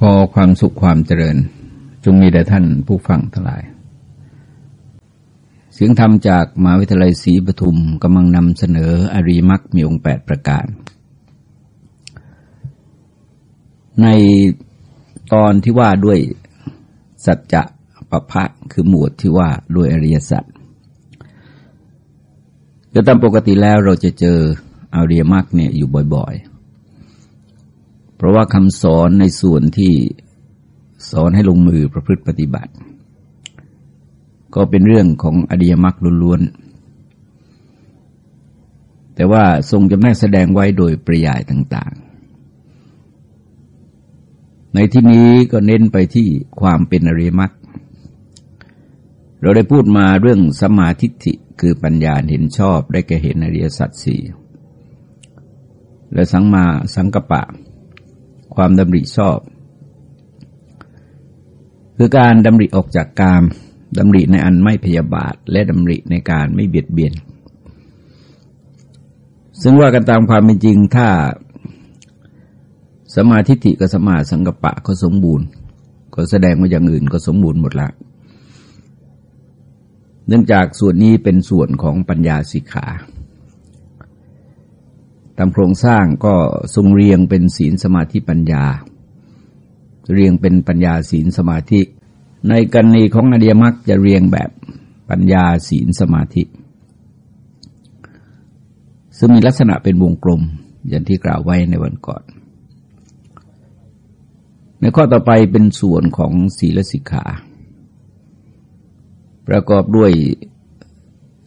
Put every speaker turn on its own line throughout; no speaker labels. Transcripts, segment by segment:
ขอความสุขความเจริญ จงมีแด่ท่านผู้ฟังทั้งหลาย เสียงธรรมจากมหาวิทยาลัยศรีปทุมกำลังนำเสนออริมักมีองค์แปดประการ ในตอนที่ว่าด้วยสัจจะปะพะคือหมวดที่ว่าด้วยอริยสัจก็ตามปกติแล้วเราจะเจออริยมรรคเนี่ยอยู่บ่อยๆ เพราะว่าคำสอนในส่วนที่สอนให้ลงมือประพฤติปฏิบัติ ก็เป็นเรื่องของอริยมรรคล้วนๆ แต่ว่าทรงจำแนกแสดงไว้โดยปริยายต่างๆ ในที่นี้ก็เน้นไปที่ความเป็นอริยมรรคเราได้พูดมาเรื่องสมาธิิคือปัญญาเห็นชอบได้แก่เห็นอริยสัจสี่และสังมาสังกปะ ความดำริชอบ คือการดำริออกจากกามดำริในอันไม่พยาบาท และดำริในการไม่เบียดเบียน ซึ่งว่ากันตามความเป็นจริงถ้าสมาธิิกับสมาสังกปะก็สมบูรณ์ ก็แสดงว่าอย่างอื่นก็สมบูรณ์หมดละเนื่องจากส่วนนี้เป็นส่วนของปัญญาสิกขา ตามโครงสร้างก็ทรงเรียงเป็นศีลสมาธิปัญญา เรียงเป็นปัญญาศีลสมาธิ ในกรณีของอดียมรรคจะเรียงแบบปัญญาศีลสมาธิ ซึ่งมีลักษณะเป็นวงกลมอย่างที่กล่าวไว้ในวันก่อน ในข้อต่อไปเป็นส่วนของศีลสิกขา ประกอบด้วย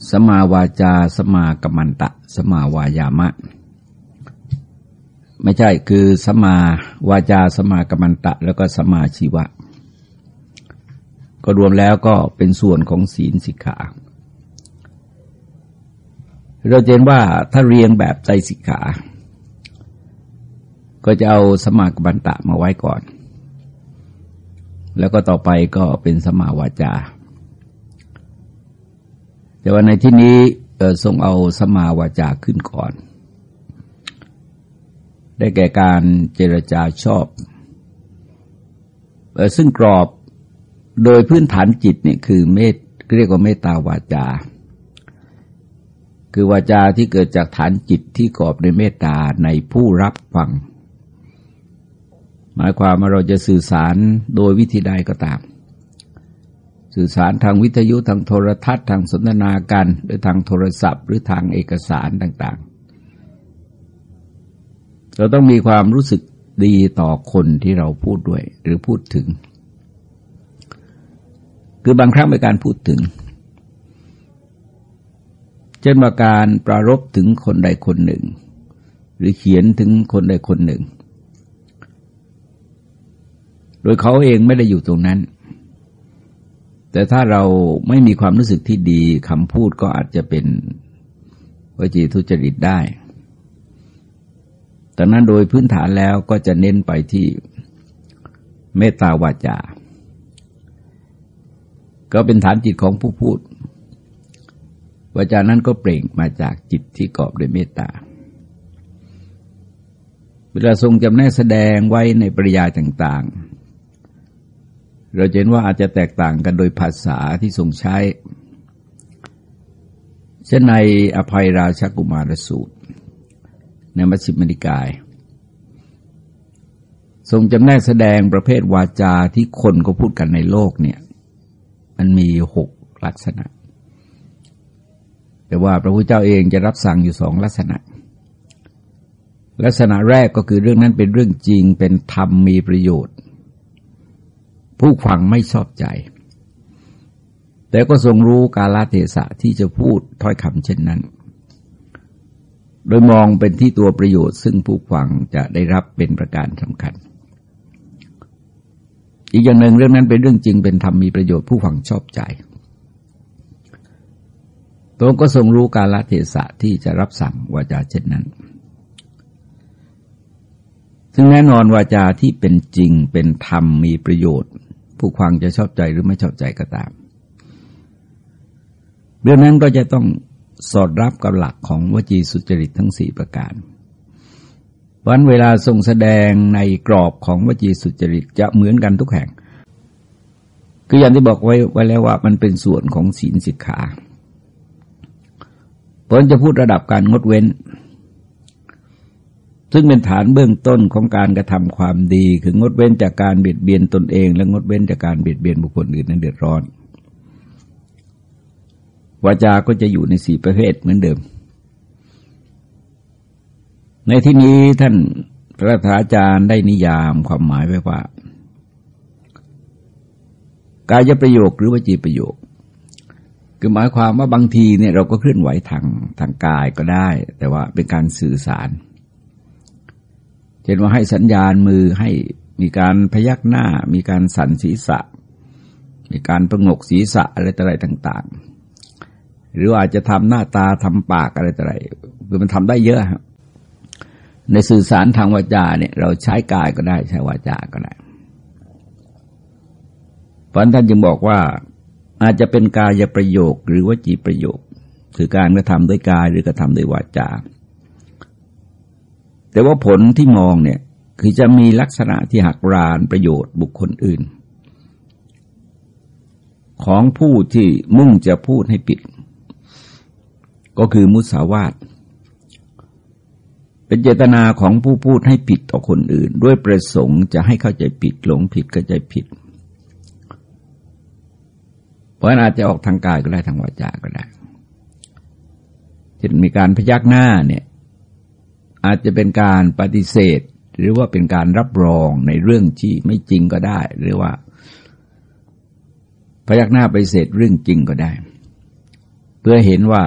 สมาวาจา สมากรรมันตะ สมาวายามะ ไม่ใช่คือสมาวาจาสมากรรมันตะ แล้วก็สมาชีวะ ก็รวมแล้วก็เป็นส่วนของศีลสิกขาเราเห็นว่าถ้าเรียงแบบใจสิกขา ก็จะเอาสมากรรมันตะมาไว้ก่อน แล้วก็ต่อไปก็เป็นสมาวาจา แต่ว่าในที่นี้ทรงเอาสมาวาจาขึ้นก่อน ได้แก่การเจรจาชอบ ซึ่งกรอบโดยพื้นฐานจิตเนี่ยคือเมตเรียกว่าเมตตาวาจา คือวาจาที่เกิดจากฐานจิตที่กรอบในเมตตาในผู้รับฟัง หมายความว่าเราจะสื่อสารโดยวิธีใดก็ตาม สื่อสารทางวิทยุทางโทรทัศน์ทางสนทนากัน หรือทางโทรศัพท์ หรือทางเอกสารต่าง เราต้องมีความรู้สึกดีต่อคนที่เราพูดด้วยหรือพูดถึง คือบางครั้งเป็นการพูดถึง เช่นว่าการปรารบถึงคนใดคนหนึ่ง หรือเขียนถึงคนใดคนหนึ่ง โดยเขาเองไม่ได้อยู่ตรงนั้น แต่ถ้าเราไม่มีความรู้สึกที่ดีคำพูดก็อาจจะเป็นวจีทุจริตได้ ดังนั้นโดยพื้นฐานแล้วก็จะเน้นไปที่เมตตาวาจา ก็เป็นฐานจิตของผู้พูด วาจานั้นก็เปล่งมาจากจิตที่กอบด้วยเมตตา เวลาทรงจำแนกแสดงไว้ในปริยายต่าง ๆ เราเห็นว่าอาจจะแตกต่างกันโดยภาษาที่ทรงใช้เช่นในอภัยราชกุมารสูตร ในมัชฌิมนิกาย ทรงจำแนกแสดงประเภทวาจาที่คนก็พูดกันในโลกเนี่ย มันมีหกลักษณะ แต่ว่าพระพุทธเจ้าเองจะรับสั่งอยู่สองลักษณะ ลักษณะแรกก็คือเรื่องนั้นเป็นเรื่องจริงเป็นธรรมมีประโยชน์ ผู้ฟังไม่ชอบใจ แต่ก็ทรงรู้กาลเทศะที่จะพูดถ้อยคำเช่นนั้น โดยมองเป็นที่ตัวประโยชน์ซึ่งผู้ฟังจะได้รับเป็นประการสำคัญ อีกอย่างหนึ่งเรื่องนั้นเป็นเรื่องจริงเป็นธรรมมีประโยชน์ผู้ฟังชอบใจตรงก็ทรงรู้กาลเทศะที่จะรับสั่งวาจาเช่นนั้นซึ่งแน่นอนวาจาที่เป็นจริงเป็นธรรมมีประโยชน์ ผู้ฟังจะชอบใจหรือไม่ชอบใจก็ตาม เรื่องนั้นก็จะต้อง สอดรับกับหลักของวจีสุจริตทั้งสี่ประการวันเวลาทรงแสดงในกรอบของวจีสุจริตจะเหมือนกันทุกแห่ง คืออย่างที่บอกไว้ไว้แล้วว่ามันเป็นส่วนของศีลสิกขาเพราะจะพูดระดับการงดเว้น ซึ่งเป็นฐานเบื้องต้นของการกระทำความดี คืองดเว้นจากการเบียดเบียนตนเอง และงดเว้นจากการเบียดเบียนบุคคลอื่นนั้นเดือดร้อน วาจาก็จะอยู่ในสี่ประเภทเหมือนเดิม ในที่นี้ท่านพระธาจารย์ได้นิยามความหมายไว้ว่า กายประโยคหรือวจีประโยค คือหมายความว่าบางทีเนี่ยเราก็เคลื่อนไหวทางทางกายก็ได้ แต่ว่าเป็นการสื่อสารเช่นว่าให้สัญญาณมือให้มีการพยักหน้า มีการสั่นศีรษะ มีการประงกศีรษะอะไรต่ออะไรต่าง ๆ หรืออาจจะทำหน้าตาทำปากอะไรต่ออะไรคือมันทำได้เยอะครับในสื่อสารทางวาจาเนี่ย เราใช้กายก็ได้ใช้วาจาก็ได้เพราะท่านจึงบอกว่าอาจจะเป็นกายประโยคหรือว่าจีประโยค คือการกระทำด้วยกายหรือกระทำด้วยวาจา แต่ว่าผลที่มองเนี่ยคือจะมีลักษณะที่หักรานประโยชน์บุคคลอื่น ของผู้ที่มุ่งจะพูดให้ปิด ก็คือมุสาวาทเป็นเจตนาของผู้พูดให้ผิดต่อคนอื่น ด้วยประสงค์จะให้เข้าใจผิดหลงผิดเข้าใจผิด เพราะนั้นอาจจะออกทางกายก็ได้ทางวาจาก็ได้เช่นมีการพยักหน้าเนี่ยอาจจะเป็นการปฏิเสธ หรือว่าเป็นการรับรองในเรื่องที่ไม่จริงก็ได้ หรือว่าพยักหน้าปฏิเสธเรื่องจริงก็ได้ เพื่อเห็นว่า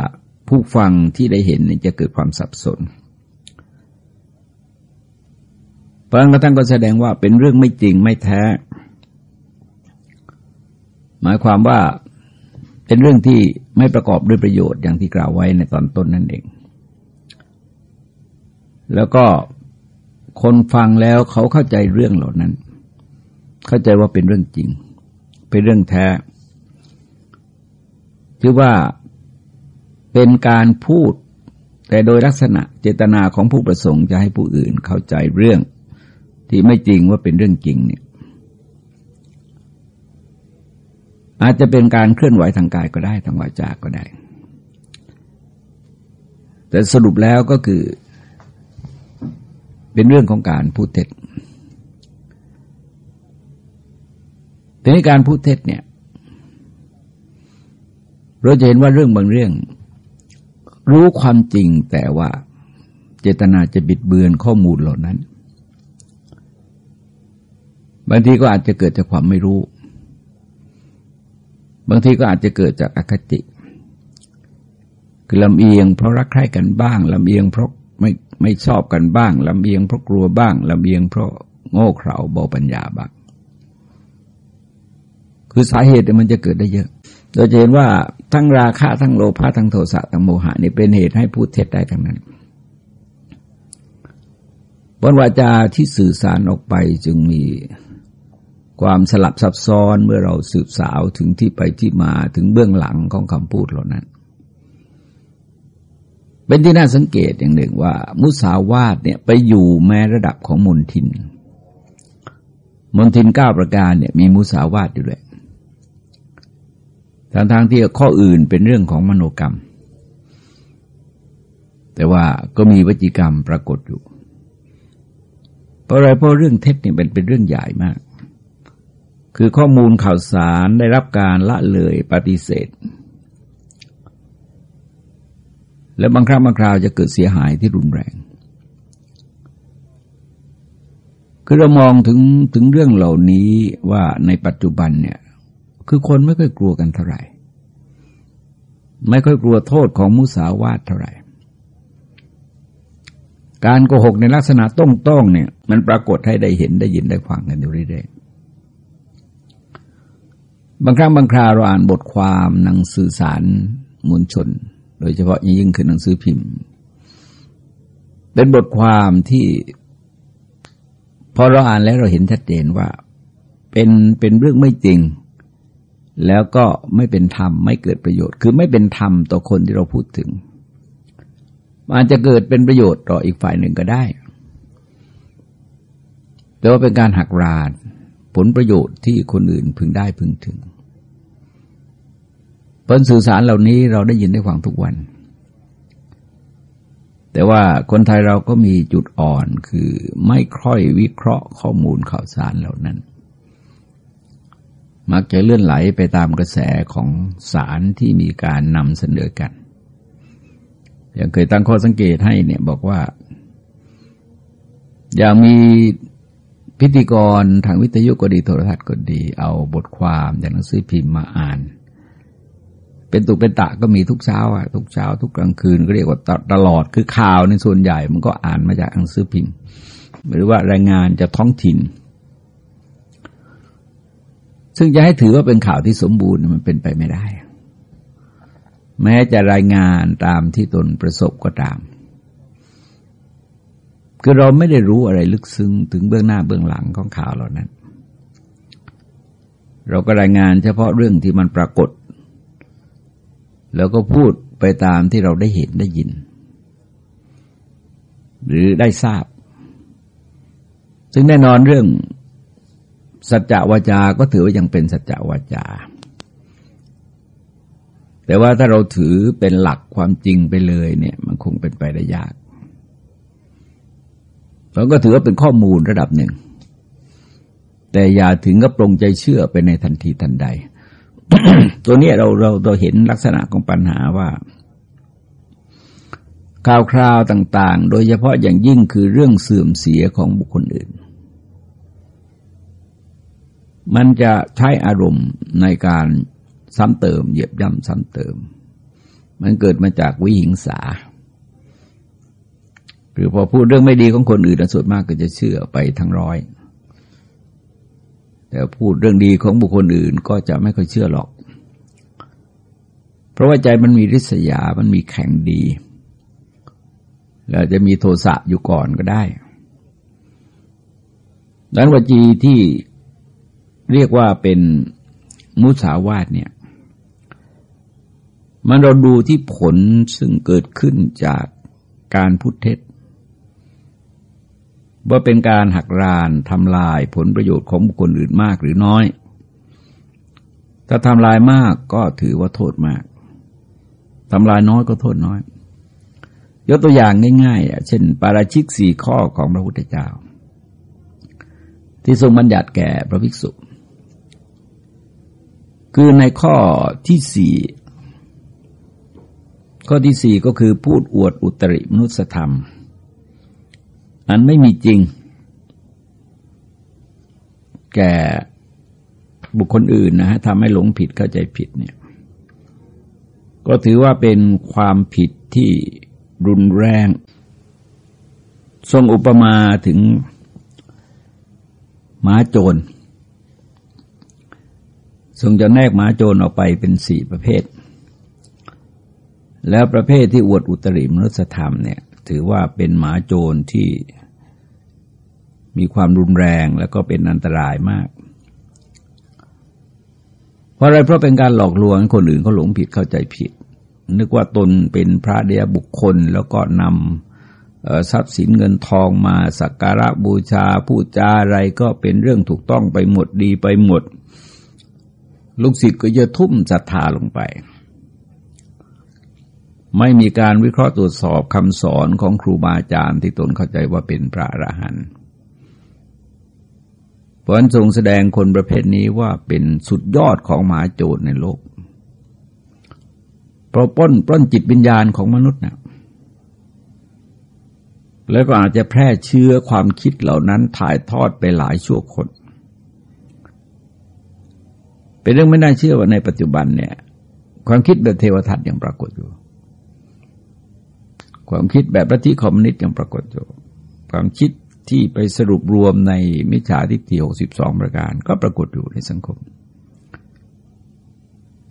ผู้ฟังที่ได้เห็นจะเกิดความสับสนพระท่านก็แสดงว่าเป็นเรื่องไม่จริงไม่แท้ หมายความว่าเป็นเรื่องที่ไม่ประกอบด้วยประโยชน์อย่างที่กล่าวไว้ในตอนต้นนั่นเอง แล้วก็คนฟังแล้วเขาเข้าใจเรื่องเหล่านั้น เข้าใจว่าเป็นเรื่องจริง เป็นเรื่องแท้ คือว่า เป็นการพูด แต่โดยลักษณะเจตนาของผู้ประสงค์จะให้ผู้อื่นเข้าใจเรื่อง ที่ไม่จริงว่าเป็นเรื่องจริงเนี่ย อาจจะเป็นการเคลื่อนไหวทางกายก็ได้ทางวาจาก็ได้ แต่สรุปแล้วก็คือ เป็นเรื่องของการพูดเท็จแต่ในการพูดเท็จเนี่ยเราจะเห็นว่าเรื่องบางเรื่อง รู้ความจริงแต่ว่าเจตนาจะบิดเบือนข้อมูลเหล่านั้น บางทีก็อาจจะเกิดจากความไม่รู้ บางทีก็อาจจะเกิดจากอคติ คือลำเอียงเพราะรักใคร่กันบ้างลำเอียงเพราะไม่ไม่ชอบกันบ้างลำเอียงเพราะกลัวบ้างลำเอียงเพราะโง่เขลาเบาปัญญาบ้างคือสาเหตุมันจะเกิดได้เยอะ เราจะเห็นว่าทั้งราคะทั้งโลภะทั้งโทสะทั้งโมหะนี่เป็นเหตุให้พูดเท็จได้ทั้งนั้นบนวาจาที่สื่อสารออกไปจึงมีความสลับซับซ้อนเมื่อเราสืบสาวถึงที่ไปที่มาถึงเบื้องหลังของคำพูดเหล่านั้น เป็นที่น่าสังเกตอย่างหนึ่งว่า มุสาวาทเนี่ยไปอยู่แม้ระดับของมนทิน มนทินเก้าประการเนี่ยมีมุสาวาทอยู่ด้วย ทางทางที่ข้ออื่นเป็นเรื่องของมโนกรรม แต่ว่าก็มีวจิกรรมปรากฏอยู่ เพราะอะไรเพราะเรื่องเท็จนี่เป็นเป็นเรื่องใหญ่มาก คือข้อมูลข่าวสารได้รับการละเลยปฏิเสธ และบางครั้งบางคราวจะเกิดเสียหายที่รุนแรง คือเรามองถึงถึงเรื่องเหล่านี้ว่าในปัจจุบันเนี่ย คือคนไม่ค่อยกลัวกันเท่าไหร่ ไม่ค่อยกลัวโทษของมุสาวาทเท่าไหร่ การโกหกในลักษณะต้องๆเนี่ย มันปรากฏให้ได้เห็นได้ยินได้ฟังกันอยู่เรื่อยๆบางครั้งบางคราเราอ่านบทความหนังสื่อสารมวลชน โดยเฉพาะยิ่งคือหนังสือพิมพ์ เป็นบทความที่พอเราอ่านแล้วเราเห็นชัดเจนว่า เป็นเป็นเรื่องไม่จริง แล้วก็ไม่เป็นธรรมไม่เกิดประโยชน์ คือไม่เป็นธรรมต่อคนที่เราพูดถึงอาจจะเกิดเป็นประโยชน์ต่ออีกฝ่ายหนึ่งก็ได้ แต่ว่าเป็นการหักรานผลประโยชน์ที่คนอื่นพึงได้พึงถึงผลสื่อสารเหล่านี้เราได้ยินได้ฟังทุกวัน แต่ว่าคนไทยเราก็มีจุดอ่อนคือไม่ค่อยวิเคราะห์ข้อมูลข่าวสารเหล่านั้น มักจะเลื่อนไหลไปตามกระแสของสารที่มีการนำเสนอกัน อย่างเคยตั้งข้อสังเกตให้เนี่ยบอกว่า อย่างมีพิธีกรทางวิทยุก็ดีโทรทัศน์ก็ดี เอาบทความจากหนังสือพิมพ์มาอ่าน เป็นตุเป็นตะก็มีทุกเช้าอะทุกเช้า ทุกกลางคืนก็เรียกว่าตลอดคือข่าวในส่วนใหญ่มันก็อ่านมาจากหนังสือพิมพ์ หรือว่ารายงานจากท้องถิ่น ซึ่งจะให้ถือว่าเป็นข่าวที่สมบูรณ์มันเป็นไปไม่ได้ แม้จะรายงานตามที่ตนประสบก็ตาม คือเราไม่ได้รู้อะไรลึกซึ้งถึงเบื้องหน้าเบื้องหลังของข่าวเหล่านั้น เราก็รายงานเฉพาะเรื่องที่มันปรากฏ แล้วก็พูดไปตามที่เราได้เห็นได้ยิน หรือได้ทราบ ซึ่งแน่นอนเรื่อง สัจจวาจาก็ถือว่ายังเป็นสัจจวาจา แต่ว่าถ้าเราถือเป็นหลักความจริงไปเลยเนี่ย มันคงเป็นไปได้ยากเราก็ถือว่าเป็นข้อมูลระดับหนึ่ง แต่อย่าถึงกับปรงใจเชื่อไปในทันทีทันใด ตัวนี้เราเราเราเห็นลักษณะของปัญหาว่า ข่าวคราวต่าง ๆ โดยเฉพาะอย่างยิ่งคือเรื่องเสื่อมเสียของบุคคลอื่น มันจะใช้อารมณ์ในการซ้ำเติม เหยียบย่ำซ้ำเติม มันเกิดมาจากวิหิงสาคือพอพูดเรื่องไม่ดีของคนอื่นส่วนมากก็จะเชื่อไปทั้งร้อย แต่พูดเรื่องดีของบุคคลอื่นก็จะไม่ค่อยเชื่อหรอก เพราะว่าใจมันมีริษยา มันมีแข็งดีแล้วจะมีโทสะอยู่ก่อนก็ได้ดังนั้นวจีที่ เรียกว่าเป็นมุสาวาทเนี่ย มันเราดูที่ผลซึ่งเกิดขึ้นจากการพูดเท็จว่าเป็นการหักรานทำลายผลประโยชน์ของบุคคลอื่นมากหรือน้อย ถ้าทำลายมากก็ถือว่าโทษมากทำลายน้อยก็โทษน้อย ยกตัวอย่างง่ายๆ เช่น ปาราชิกสี่ข้อของพระพุทธเจ้า ที่ทรงบัญญัติแก่พระภิกษุ คือในข้อที่สี่ข้อที่สี่ก็คือพูดอวดอุตริมนุสธรรม อันไม่มีจริง แก่บุคคลอื่นนะฮะทำให้หลงผิดเข้าใจผิดเนี่ยก็ถือว่าเป็นความผิดที่รุนแรง ทรงอุปมาถึงหมาโจร ทรงจะแนกหมาโจรออกไปเป็นสี่ประเภท แล้วประเภทที่อวดอุตริมนุสธรรมเนี่ยถือว่าเป็นหมาโจรที่มีความรุนแรงแล้วก็เป็นอันตรายมาก เพราะอะไรเพราะเป็นการหลอกลวงคนอื่นเขาหลงผิดเข้าใจผิด นึกว่าตนเป็นพระเดียบุคคลแล้วก็นำทรัพย์สินเงินทองมาสักการะบูชาพูดจาอะไรก็เป็นเรื่องถูกต้องไปหมดดีไปหมด ลูกศิษย์ก็จะทุ่มศรัทธาลงไป ไม่มีการวิเคราะห์ตรวจสอบคำสอนของครูบาอาจารย์ที่ตนเข้าใจว่าเป็นพระอรหันต์เพราะนั้นทรงแสดงคนประเภทนี้ว่าเป็นสุดยอดของหมาโจรในโลก เพราะป้นปล้นจิตวิญญาณของมนุษย์นะแล้วก็อาจจะแพร่เชื้อความคิดเหล่านั้นถ่ายทอดไปหลายชั่วคน เป็นเรื่องไม่น่าเชื่อว่าในปัจจุบันเนี่ย ความคิดแบบเทวทัตยังปรากฏอยู่ ความคิดแบบรัฐิคอมมิวนิสต์ยังปรากฏอยู่ ความคิดที่ไปสรุปรวมในมิจฉาทิฏฐิหกสิบสองประการ ก็ปรากฏอยู่ในสังคม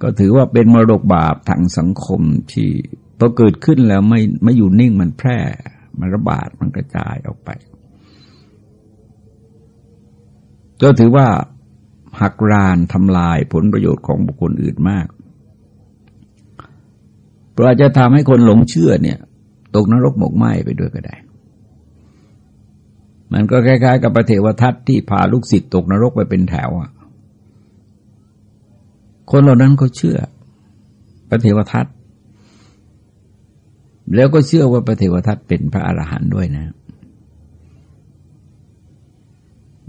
ก็ถือว่าเป็นมรดกบาปทางสังคมที่พอเกิดขึ้นแล้วไม่ไม่อยู่นิ่งมันแพร่ มันระบาดมันกระจายออกไป ก็ถือว่า หักรานทำลายผลประโยชน์ของบุคคลอื่นมากเพราะอาจจะทำให้คนหลงเชื่อเนี่ย ตกนรกหมกไหมไปด้วยก็ได้ มันก็คล้ายๆ กับพระเทวทัตที่พาลูกศิษย์ตกนรกไปเป็นแถวอะคนเหล่านั้นเขาเชื่อพระเทวทัตแล้วก็เชื่อว่าพระเทวทัตเป็นพระอรหันต์ด้วยนะ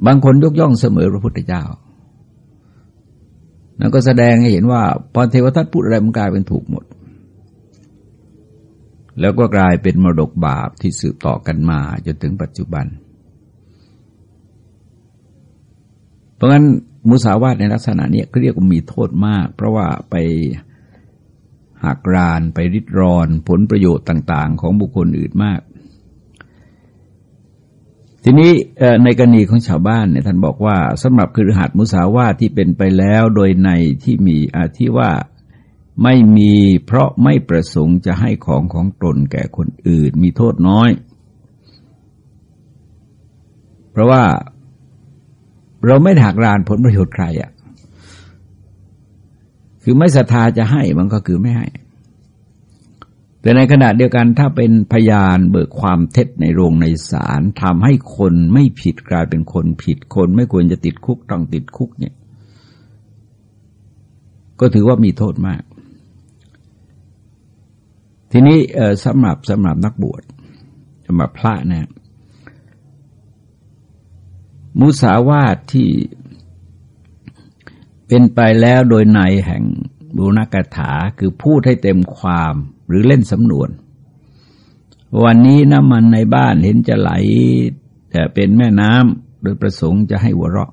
บางคนยกย่องเสมอพระพุทธเจ้า นั่นก็แสดงให้เห็นว่าพอเทวทัตพูดอะไรมันกลายเป็นถูกหมด แล้วก็กลายเป็นมรดกบาปที่สืบต่อกันมาจนถึงปัจจุบัน เพราะงั้นมุสาวาทในลักษณะนี้เขาเรียกว่ามีโทษมาก เพราะว่าไปหักรานไปริดรอน ผลประโยชน์ต่าง ๆ ของบุคคลอื่นมาก ทีนี้ในกรณีของชาวบ้านเนี่ยท่านบอกว่าสำหรับคือหัดมุสาวาทที่เป็นไปแล้วโดยในที่มีอาที่ว่าไม่มีเพราะไม่ประสงค์จะให้ของของตนแก่คนอื่น มีโทษน้อย เพราะว่าเราไม่หักรานผลประโยชน์ใครอะ่ะ คือไม่ศรัทธาจะให้มันก็คือไม่ให้ แต่ในขณะเดียวกันถ้าเป็นพยานเบิกความเท็จในโรงในศาลทำให้คนไม่ผิดกลายเป็นคนผิดคนไม่ควรจะติดคุกต้องติดคุกเนี่ย ก็ถือว่ามีโทษมาก ทีนี้สำหรับสำหรับนักบวชสำหรับพระนะมุสาวาทที่เป็นไปแล้วโดยในแห่งบุณกถาคือพูดให้เต็มความ หรือเล่นสำนวน วันนี้น้ำมันในบ้านเห็นจะไหล แต่เป็นแม่น้ำโดยประสงค์จะให้หัวเราะ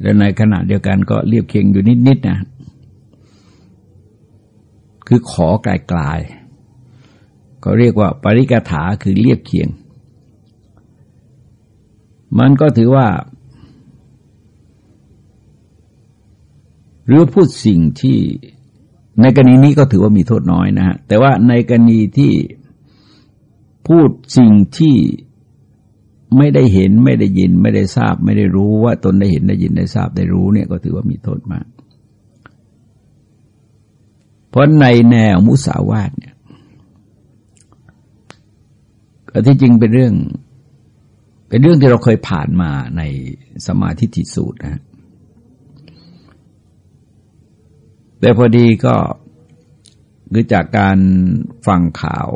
และในขณะเดียวกันก็เรียบเคียงอยู่นิดๆนะคือขอไกลๆก็เรียกว่าปริกถาคือเรียบเคียง มันก็ถือว่า หรือพูดสิ่งที่ ในกรณีนี้ก็ถือว่ามีโทษน้อยนะฮะแต่ว่าในกรณีที่พูดสิ่งที่ไม่ได้เห็นไม่ได้ยินไม่ได้ทราบ ไม่ได้รู้ว่าตนได้เห็นได้ยินได้ทราบได้รู้เนี่ยก็ถือว่ามีโทษมาก เพราะในแนวมุสาวาทเนี่ยก็ที่จริงเป็นเรื่อง เป็นเรื่องที่เราเคยผ่านมาในสมาธิทิสูตรนะ แต่พอดีก็คือจากการฟังข่าว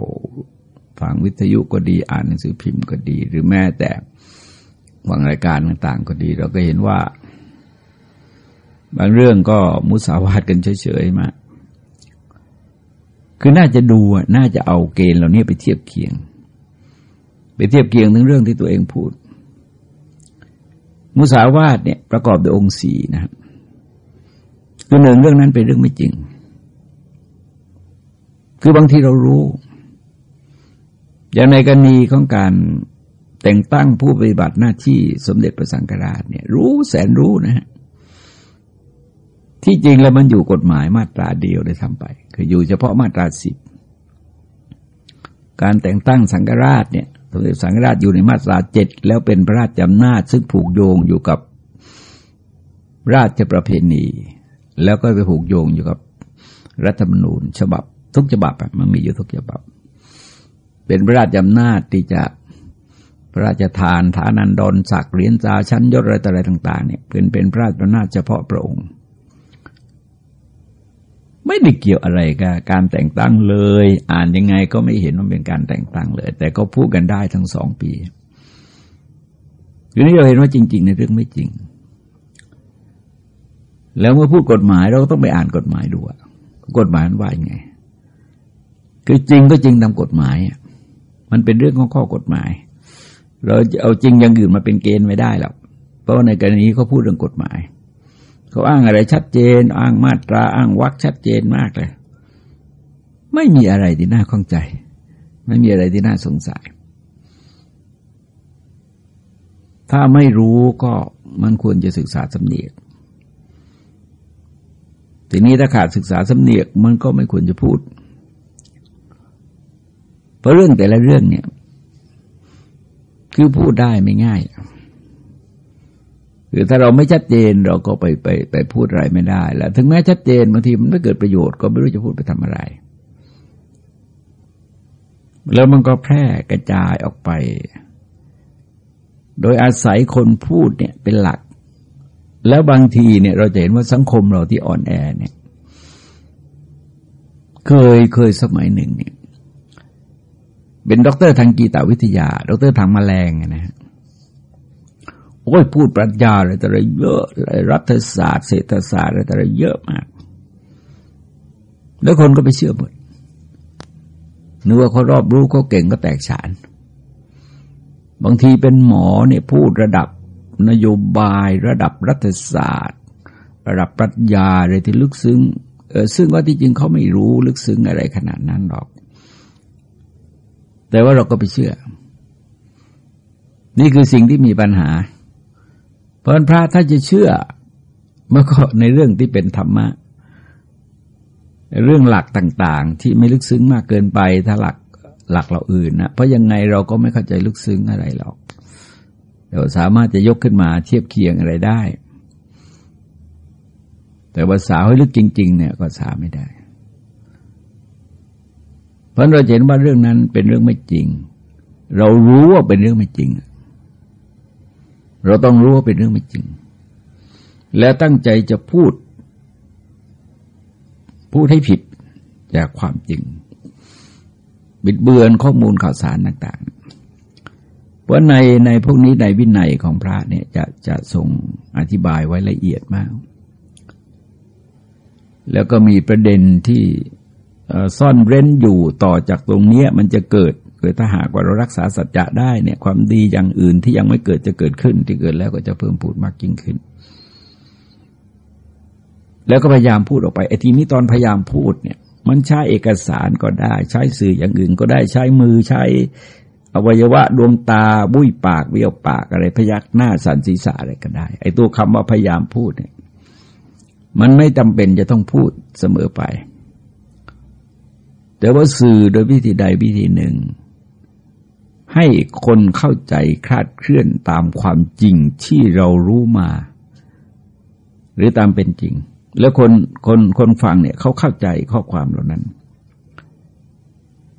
ฟังวิทยุก็ดีอ่านหนังสือพิมพ์ก็ดี หรือแม้แต่ฟังรายการต่างๆก็ดี เราก็เห็นว่า บางเรื่องก็มุสาวาทกันเฉยๆมาคือน่าจะดูน่าจะเอาเกณฑ์เหล่านี้ไปเทียบเคียง ไปเทียบเคียงถึงเรื่องที่ตัวเองพูด มุสาวาทเนี่ยประกอบด้วยองค์สี่นะครับ คือหนึ่งเรื่องนั้นเป็นเรื่องไม่จริง คือบางทีเรารู้ อย่างในกรณีของการแต่งตั้งผู้ปฏิบัติหน้าที่สมเด็จพระสังฆราชเนี่ย รู้แสนรู้นะฮะที่จริงแล้วมันอยู่กฎหมายมาตราเดียวได้ทำไป คืออยู่เฉพาะมาตราสิบการแต่งตั้งสังฆราชเนี่ยสมเด็จสังฆราชอยู่ในมาตราเจ็ดแล้วเป็นพระราชอำนาจซึ่งผูกโยงอยู่กับราชประเพณี แล้วก็ไปผูกโยงอยู่กับรัฐธรรมนูญ ฉบับ ทุกฉบับมันมีอยู่ทุกฉบับ เป็นพระราชอำนาจที่จะพระราชทานฐานันดรศักดิ์เหรียญตาชั้นยศอะไรต่ออะไรต่าง ๆ เนี่ยเป็นเป็นพระราชอำนาจเฉพาะพระองค์ ไม่ได้เกี่ยวอะไรกับการแต่งตั้งเลย อ่านยังไงก็ไม่เห็นว่าเป็นการแต่งตั้งเลย แต่ก็พูดกันได้ทั้งสองปีทีนี้เราเห็นว่าจริง ๆ ในเรื่องไม่จริง แล้วเมื่อพูดกฎหมายเราก็ต้องไปอ่านกฎหมายดูกฎหมายมันว่ายังไง คือจริงก็จริงตามกฎหมาย มันเป็นเรื่องของข้อกฎหมาย เราจะเอาจริงอย่างอื่นมาเป็นเกณฑ์ไม่ได้หรอกเพราะในกรณีเขาพูดเรื่องกฎหมายเขาอ้างอะไรชัดเจน อ้างมาตราอ้างวรรคชัดเจนมากเลย ไม่มีอะไรที่น่าข้องใจ ไม่มีอะไรที่น่าสงสัยถ้าไม่รู้ก็มันควรจะศึกษาสำเนียก ทีนี้ถ้าขาดศึกษาสำเนียกมันก็ไม่ควรจะพูด เพราะเรื่องแต่ละเรื่องเนี่ย คือพูดได้ไม่ง่ายคือถ้าเราไม่ชัดเจนเราก็ไปไปไปพูดอะไรไม่ได้แล้วถึงแม้ชัดเจนบางทีมันไม่เกิดประโยชน์ก็ไม่รู้จะพูดไปทำอะไร แล้วมันก็แพร่กระจายออกไป โดยอาศัยคนพูดเนี่ยเป็นหลัก แล้วบางทีเนี่ยเราจะเห็นว่าสังคมเราที่อ่อนแอเนี่ย เคยเคยสมัยหนึ่งเนี่ย เป็นด็อกเตอร์ทางกีฏวิทยา ด็อกเตอร์ทางแมลงนะฮะโอ้ยพูดปรัชญาอะไรแต่ละเยอะรัฐศาสตร์เศรษฐศาสตร์อะไรแต่ละเยอะมาก แล้วคนก็ไปเชื่อหมดนึกว่าเขารอบรู้เขาเก่งก็แตกฉาน บางทีเป็นหมอเนี่ยพูดระดับ นโยบายระดับรัฐศาสตร์ ระดับปรัชญาอะไรที่ลึกซึ้งเออซึ่งว่าที่จริงเขาไม่รู้ลึกซึ้งอะไรขนาดนั้นหรอก แต่ว่าเราก็ไปเชื่อ นี่คือสิ่งที่มีปัญหา เพราะพระถ้าจะเชื่อเมื่อก็ในเรื่องที่เป็นธรรมะ เรื่องหลักต่าง ๆ ที่ไม่ลึกซึ้งมากเกินไปถ้าหลักหลักเราอื่นนะเพราะยังไงเราก็ไม่เข้าใจลึกซึ้งอะไรหรอก เราสามารถจะยกขึ้นมาเทียบเคียงอะไรได้ แต่ภาษาให้ลึกจริง ๆ เนี่ยก็สาไม่ได้ เพราะเราเห็นว่าเรื่องนั้นเป็นเรื่องไม่จริง เรารู้ว่าเป็นเรื่องไม่จริง เราต้องรู้ว่าเป็นเรื่องไม่จริง แล้วตั้งใจจะพูด พูดให้ผิดจากความจริง บิดเบือนข้อมูลข่าวสารต่าง ๆ เพราะในในพวกนี้ในวินัยของพระเนี่ยจะจะส่งอธิบายไว้ละเอียดมาก แล้วก็มีประเด็นที่ซ่อนเร้นอยู่ต่อจากตรงนี้มันจะเกิดเกิดถ้าหากว่าเรารักษาสัจจะได้เนี่ยความดีอย่างอื่นที่ยังไม่เกิดจะเกิดขึ้น ที่เกิดแล้วก็จะเพิ่มพูดมากยิ่งขึ้น แล้วก็พยายามพูดออกไปไอ้ทีนี้ตอนพยายามพูดเนี่ย มันใช้เอกสารก็ได้ ใช้สื่ออย่างอื่นก็ได้ใช้มือใช้ อวัยวะดวงตาบุ้ยปากเบี้ยวปากอะไร พยักหน้าสันศีรษะอะไรก็ได้ ไอ้ตัวคำว่าพยายามพูดเนี่ย มันไม่จำเป็นจะต้องพูดเสมอไป แต่ว่าสื่อโดยวิธีใดวิธีหนึ่ง ให้คนเข้าใจคลาดเคลื่อนตามความจริงที่เรารู้มา หรือตามเป็นจริง แล้วคนคนคนฟังเนี่ยเขาเข้าใจข้อความเหล่านั้น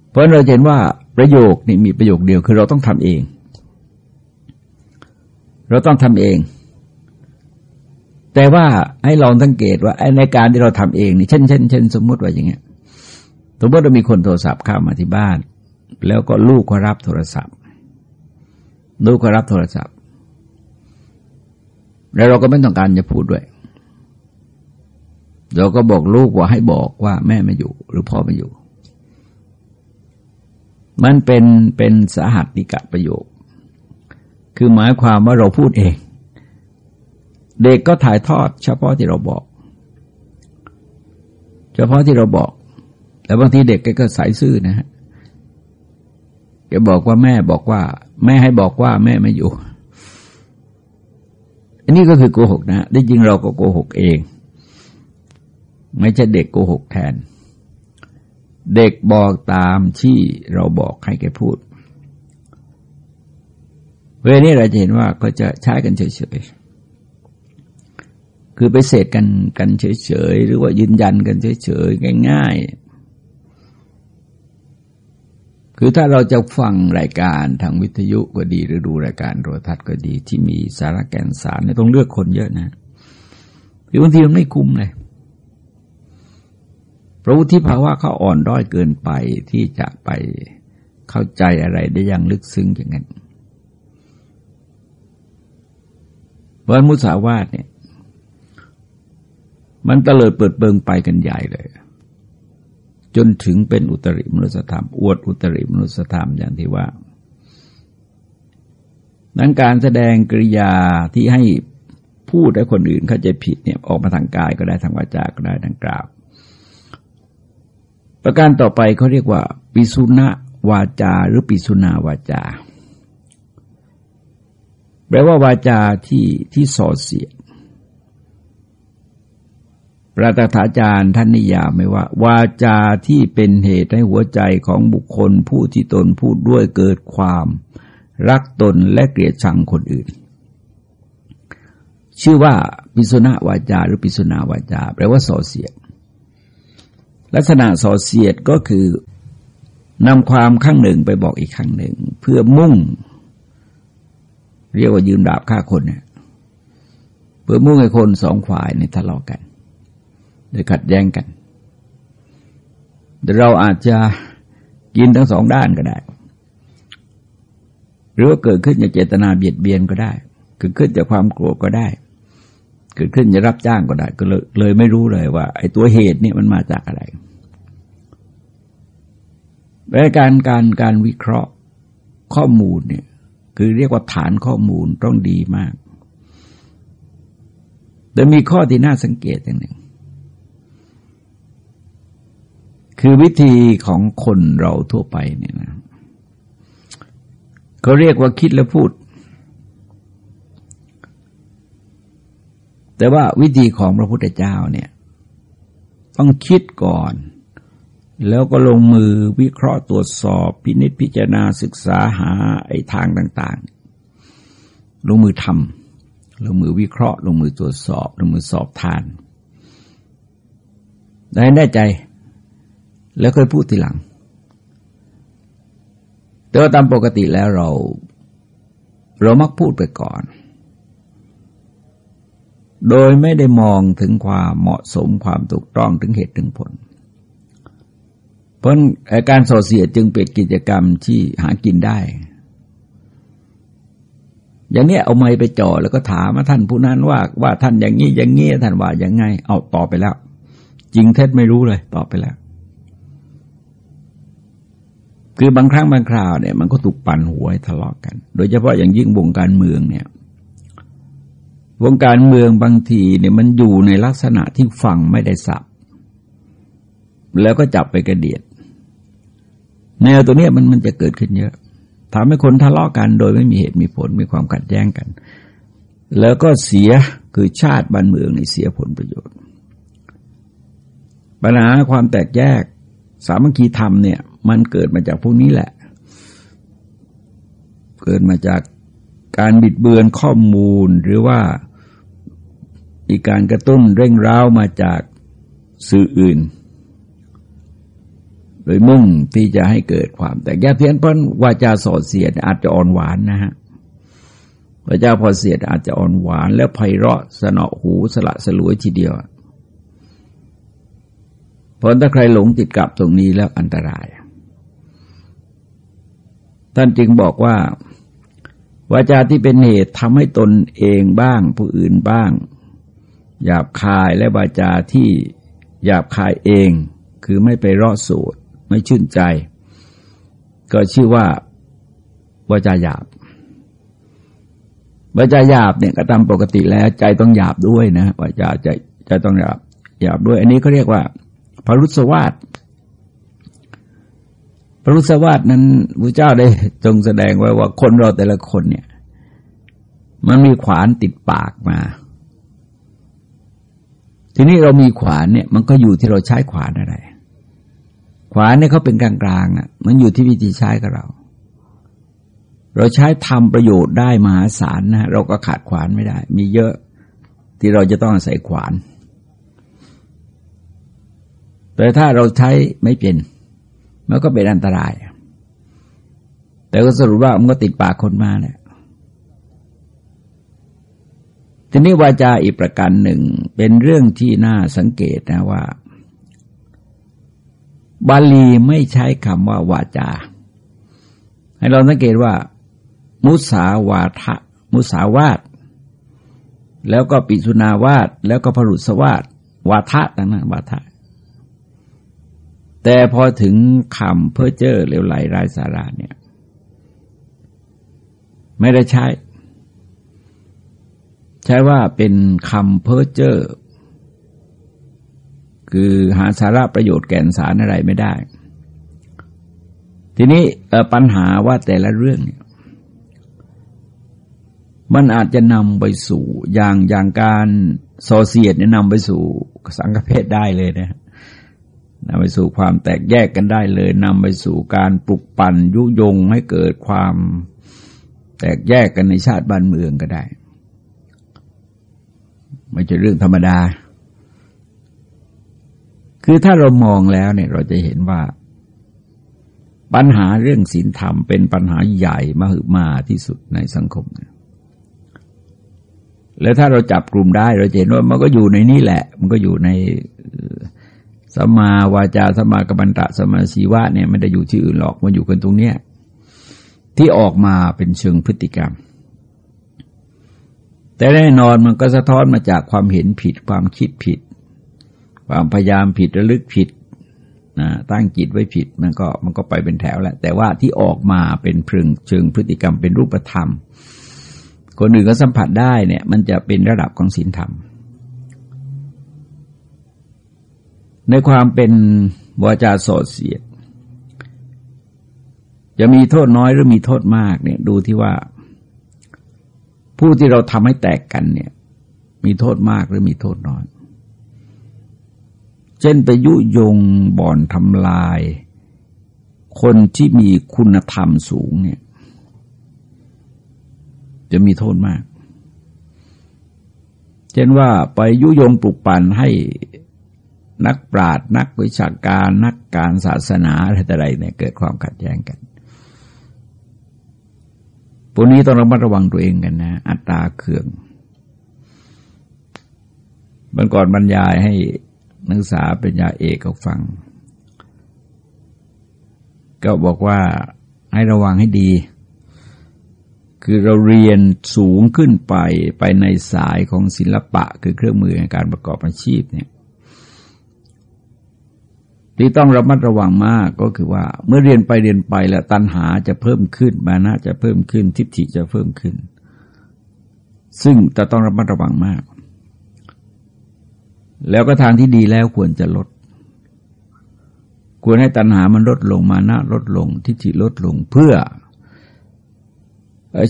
เพราะเราเห็นว่า ประโยคนี่มีประโยคเดียวคือเราต้องทำเอง เราต้องทำเอง แต่ว่าให้ลองสังเกตว่าในการที่เราทำเองนี่เช่นเช่นเช่นสมมติว่าอย่างเงี้ยสมมติเรามีคนโทรศัพท์เข้ามาที่บ้าน แล้วก็ลูกก็รับโทรศัพท์ ลูกก็รับโทรศัพท์ แล้วเราก็ไม่ต้องการจะพูดด้วยเราก็บอกลูกว่าให้บอกว่าแม่ไม่อยู่ หรือพ่อไม่อยู่ มันเป็นเป็นสาหัสนิกะประโยค คือหมายความว่าเราพูดเอง เด็กก็ถ่ายทอดเฉพาะที่เราบอก เฉพาะที่เราบอก แต่บางทีเด็กก็ใส่ซื่อนะฮะแกบอกว่าแม่บอกว่า แม่ให้บอกว่าแม่ไม่อยู่ อันนี้ก็คือโกหกนะได้จริงเราก็โกหกเอง ไม่ใช่เด็กโกหกแทน เด็กบอกตามที่เราบอกให้แกพูด เวลานี้เราจะเห็นว่าก็จะใช้กันเฉยๆ คือไปเสกกันกันเฉยๆ หรือว่ายืนยันกันเฉยๆ ง่ายๆ คือถ้าเราจะฟังรายการทางวิทยุก็ดี หรือดูรายการโทรทัศน์ก็ดีที่มีสาระแก่นสารเนี่ยต้องเลือกคนเยอะนะหรือบางทีมันไม่คุ้มเลย พระวุฒิภาวะเขาอ่อนด้อยเกินไปที่จะไปเข้าใจอะไรได้อย่างลึกซึ้งอย่างนั้นวันมุสาวาทเนี่ย มันตะเลิดเปิดเบิงไปกันใหญ่เลย จนถึงเป็นอุตริมนุสธรรม อวดอุตริมนุสธรรมอย่างที่ว่านั้นการแสดงกริยาที่ให้พูดให้คนอื่นเข้าใจผิดเนี่ยออกมาทางกายก็ได้ทางวาจาก็ได้ทางกล่าว ประการต่อไปเขาเรียกว่า ปิสุณวาจาหรือปิสุนาวาจา แปลว่าวาจาที่ที่ส่อเสียดพระตถาจารย์ท่านนิยามไม่ว่า วาจาที่เป็นเหตุให้หัวใจของบุคคลผู้ที่ตนพูดด้วยเกิดความ รักตนและเกลียดชังคนอื่น ชื่อว่าปิสุณวาจาหรือปิสุนาวาจา แปลว่าส่อเสียด ลักษณะส่อเสียดก็คือนำความข้างหนึ่งไปบอกอีกข้างหนึ่ง เพื่อมุ่ง เรียกว่ายืนดาบฆ่าคนเนี่ยเพื่อมุ่งให้คนสองฝ่ายในทะเลาะกันโดยขัดแย้งกันแต่เราอาจจะกินทั้งสองด้านก็ได้ หรือว่าเกิดขึ้นจากเจตนาเบียดเบียนก็ได้เกิดขึ้นจากความกลัวก็ได้ เกิดขึ้นจะรับจ้างก็ได้ ก็เลยเลยไม่รู้เลยว่า ไอ้ตัวเหตุเนี่ยมันมาจากอะไรและการการการวิเคราะห์ข้อมูลเนี่ย คือเรียกว่าฐานข้อมูลต้องดีมาก แต่มีข้อที่น่าสังเกตอย่างหนึ่ง คือวิธีของคนเราทั่วไปเนี่ยนะเขาเรียกว่าคิดและพูด แต่ว่าวิธีของพระพุทธเจ้าเนี่ย ต้องคิดก่อน แล้วก็ลงมือวิเคราะห์ตรวจสอบพินิจพิจารณาศึกษาหาไอ้ทางต่าง ๆ ลงมือทำลงมือวิเคราะห์ ลงมือตรวจสอบ ลงมือสอบทาน ได้แน่ใจ แล้วค่อยพูดทีหลัง แต่ว่าตามปกติแล้วเรา เรามักพูดไปก่อน โดยไม่ได้มองถึงความเหมาะสมความถูกต้องถึงเหตุถึงผล เพราะการส่อเสียจึงเป็นกิจกรรมที่หากินได้ อย่างนี้เอาไม้ไปจ่อแล้วก็ถามมาท่านผู้นั้นว่า ว่าท่านอย่างนี้อย่างนี้ท่านว่าอย่างไง เอาตอบไปแล้ว จริงเท็จไม่รู้เลยตอบไปแล้ว คือบางครั้งบางคราวเนี่ยมันก็ถูกปั่นหัวให้ทะเลาะกัน โดยเฉพาะอย่างยิ่งวงการเมืองเนี่ย วงการเมืองบางทีเนี่ยมันอยู่ในลักษณะที่ฟังไม่ได้สับแล้วก็จับไปกระเดียดแนวตัวเนี้ยมันมันจะเกิดขึ้นเยอะทำให้คนทะเลาะกันโดยไม่มีเหตุมีผลมีความขัดแย้งกัน แล้วก็เสียคือชาติบ้านเมืองในเสียผลประโยชน์ ปัญหาความแตกแยก สามัคคีธรรมเนี่ย มันเกิดมาจากพวกนี้แหละ เกิดมาจากการบิดเบือนข้อมูลหรือว่า อีกการกระตุ้นเร่งร้าวมาจากสื่ออื่น โดยมุ่งที่จะให้เกิดความแต่แกเพี้ยนเพราะวาจาสอดเสียดอาจจะอ่อนหวานนะฮะวาจาพอเสียดอาจจะอ่อนหวาน และไพเราะสนอหูสละสลวยทีเดียวเพราะถ้าใครหลงติดกับตรงนี้แล้วอันตราย ท่านจึงบอกว่าวาจาที่เป็นเหตุทำให้ตนเองบ้าง ผู้อื่นบ้าง หยาบคายและวาจาที่หยาบคายเอง คือไม่ไปรอดสูตรไม่ชื่นใจ ก็ชื่อว่าวาจาหยาบวาจาหยาบเนี่ยก็ตามปกติแล้วใจต้องหยาบด้วยนะวาจาใจใจต้องหยาบหยาบด้วย อันนี้ก็เรียกว่าพรุษวาสพรุษวาสนั้นพระเจ้าได้ทรงแสดงไว้ว่าคนเราแต่ละคนเนี่ย มันมีขวานติดปากมา ทีนี้เรามีขวานเนี่ยมันก็อยู่ที่เราใช้ขวานอะไร ขวานเนี่ยเขาเป็นกลางๆอะ มันอยู่ที่วิธีใช้กับเรา เราใช้ทำประโยชน์ได้มหาศาลนะเราก็ขาดขวานไม่ได้ มีเยอะที่เราจะต้องอาศัยขวาน แต่ถ้าเราใช้ไม่เป็นมันก็เป็นอันตราย แต่ก็สรุปว่ามันก็ติดปากคนมาเนี่ย ทีนี้วาจาอีกประการหนึ่งเป็นเรื่องที่น่าสังเกตนะว่า บาลีไม่ใช้คำว่าวาจา ให้เราสังเกตว่า มุสาวาทะ มุสาวาท แล้วก็ปิสุนาวาท แล้วก็พรุสวาท วาทะต่างนั้นวาทะ แต่พอถึงคำเพ้อเจ้อเหลวไหลรายสาระเนี่ย ไม่ได้ใช้ ช้ว่าเป็นคำเพ้อเจ้อคือหาสาระประโยชน์แก่นสารอะไรไม่ได้ ทีนี้ปัญหาว่าแต่ละเรื่องเนี่ยมันอาจจะนำไปสู่อย่างอย่างการโซเซียตเนี่ยนำไปสู่สังฆเพศได้เลยนะนำไปสู่ความแตกแยกกันได้เลยนำไปสู่การปลุกปั่นยุยงให้เกิดความแตกแยกกันในชาติบ้านเมืองก็ได้ ไม่ใช่เรื่องธรรมดา คือถ้าเรามองแล้วเนี่ยเราจะเห็นว่า ปัญหาเรื่องศีลธรรมเป็นปัญหาใหญ่มหึมาที่สุดในสังคม แล้วถ้าเราจับกลุ่มได้เราเห็นว่ามันก็อยู่ในนี้แหละ มันก็อยู่ในสมาวาจาสมากัมมันตะสมาชีวะเนี่ยไม่ได้อยู่ที่อื่นหรอกมันอยู่กันตรงเนี้ยที่ออกมาเป็นเชิงพฤติกรรม แต่แน่นอนมันก็สะท้อนมาจากความเห็นผิด ความคิดผิด ความพยายามผิดระลึกผิดนะตั้งจิตไว้ผิดมันก็มันก็ไปเป็นแถวแหละ แต่ว่าที่ออกมาเป็นพิงเชิงพฤติกรรมเป็นรูปธรรม คนอื่นก็สัมผัสได้เนี่ย มันจะเป็นระดับของศีลธรรม ในความเป็นวาจาโสเสียดจะมีโทษน้อยหรือมีโทษมากเนี่ย ดูที่ว่า ผู้ที่เราทำให้แตกกันเนี่ย มีโทษมากหรือมีโทษน้อย เช่นไปยุยงบ่อนทำลาย คนที่มีคุณธรรมสูงเนี่ย จะมีโทษมาก เช่นว่าไปยุยงปลุกปั่นให้นักปราชญ์นักวิชาการนักการศาสนาอะไรต่ออะไรเนี่ยเกิดความขัดแย้งกัน พวกนี้ต้องระมัดระวังตัวเองกันนะ อัตตาเคืองมื่อก่อนบรรยายให้นักศึกษาเป็นยาเอกเขาฟัง ก็บอกว่าให้ระวังให้ดี คือเราเรียนสูงขึ้นไปไปในสายของศิลปะ คือเครื่องมือในการประกอบอาชีพเนี่ย ที่ต้องระมัดระวังมากก็คือว่า เมื่อเรียนไปเรียนไปแล้วตัณหาจะเพิ่มขึ้นมานะจะเพิ่มขึ้น ทิฏฐิจะเพิ่มขึ้น ซึ่งจะต้องระมัดระวังมาก แล้วก็ทางที่ดีแล้วควรจะลด ควรให้ตัณหามันลดลงมานะลดลง ทิฏฐิลดลงเพื่อ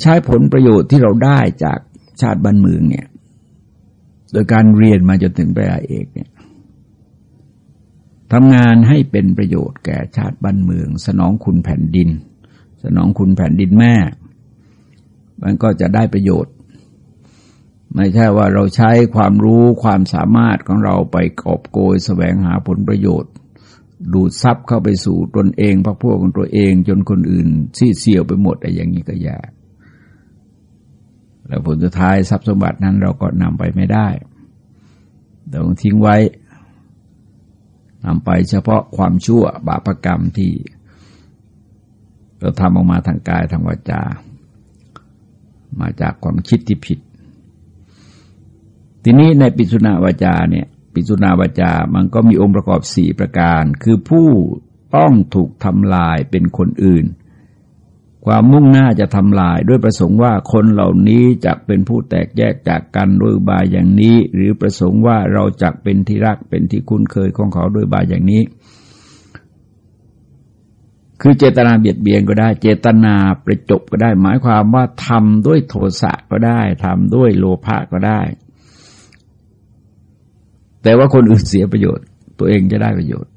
ใช้ผลประโยชน์ที่เราได้จากชาติบ้านเมืองเนี่ย โดยการเรียนมาจนถึงปริญญาเอกเนี่ย ทำงานให้เป็นประโยชน์แก่ชาติบ้านเมือง สนองคุณแผ่นดิน สนองคุณแผ่นดินแม่ มันก็จะได้ประโยชน์ ไม่ใช่ว่าเราใช้ความรู้ความสามารถของเราไปกอบโกยแสวงหาผลประโยชน์ ดูดซับเข้าไปสู่ตนเองพักพวกของตัวเองจนคนอื่นซี่เสียวไปหมดอะไรอย่างนี้ก็ยากแล้วผลสุดท้ายทรัพย์สมบัตินั้นเราก็นำไปไม่ได้ต้องทิ้งไว้ นำไปเฉพาะความชั่วบาปรกรรมที่เราทำออกมาทางกายทางวาจา มาจากความคิดที่ผิด ทีนี้ในปิสุนาวาจาเนี่ย ปิสุนาวาจามันก็มีองค์ประกอบสี่ประการ คือผู้ต้องถูกทำลายเป็นคนอื่น ความมุ่งหน้าจะทำลายด้วยประสงค์ว่าคนเหล่านี้จะเป็นผู้แตกแยกจากกันด้วยบายอย่างนี้ หรือประสงค์ว่าเราจะเป็นที่รักเป็นที่คุ้นเคยของเขาด้วยบายอย่างนี้ คือเจตนาเบียดเบียนก็ได้ เจตนาประจบก็ได้ หมายความว่าทำด้วยโทสะก็ได้ทำด้วยโลภะก็ได้ แต่ว่าคนอื่นเสียประโยชน์ ตัวเองจะได้ประโยชน์